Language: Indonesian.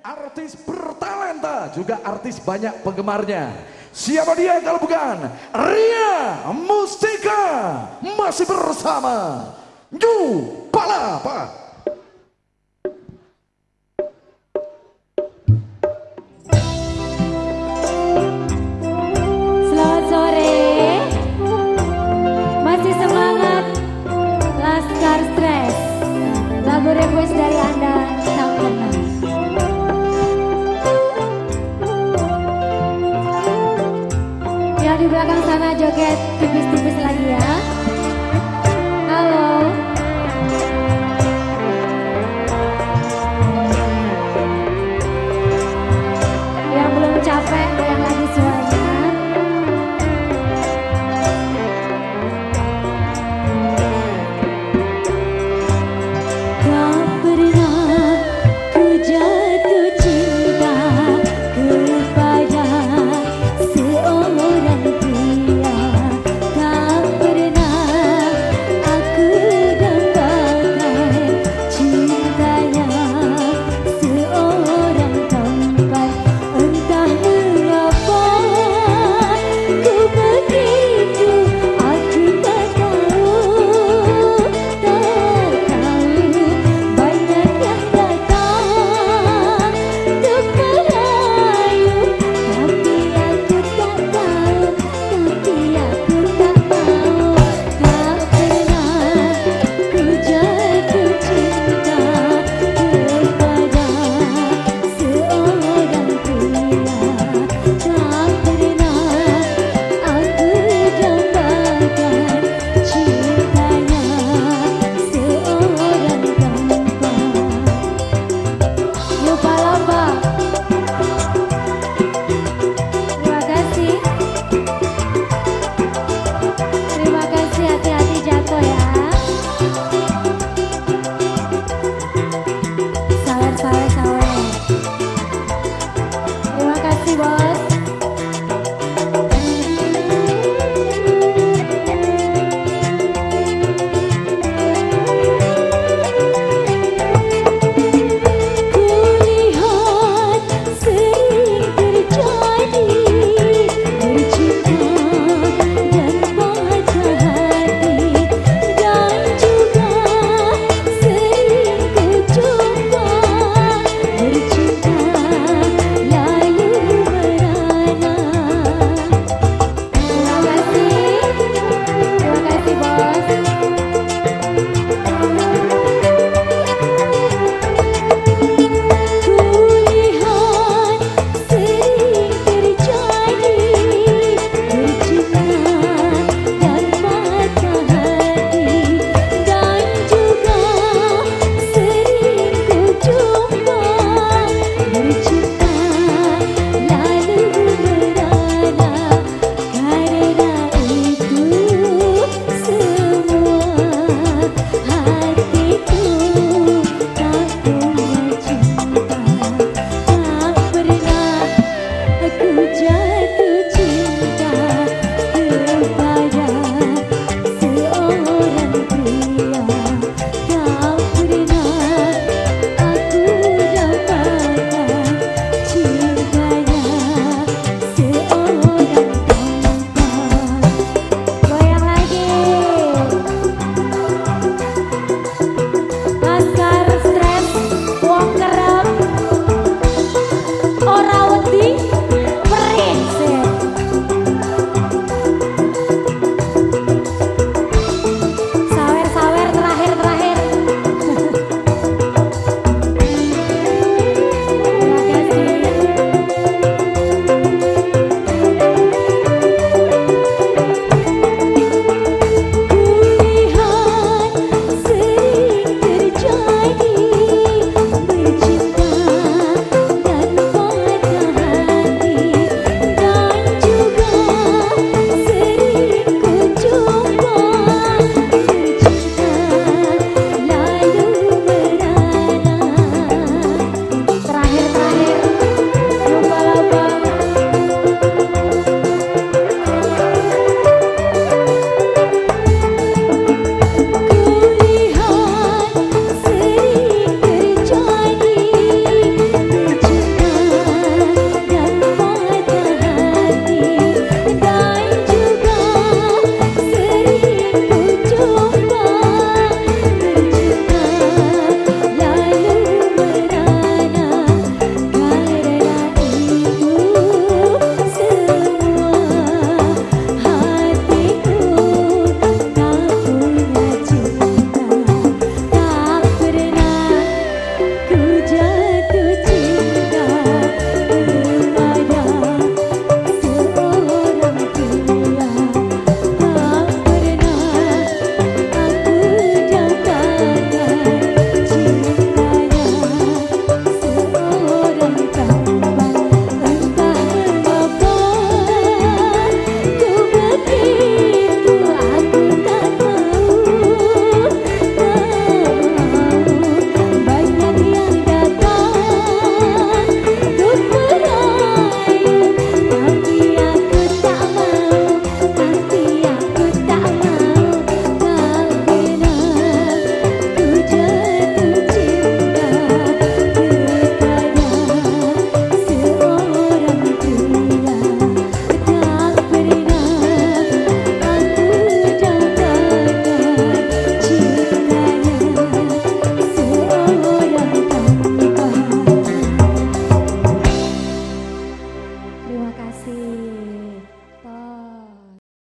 artis bertalenta, juga artis banyak penggemarnya. Siapa dia kalau bukan Ria Mustika masih bersama Ju Palapa. joget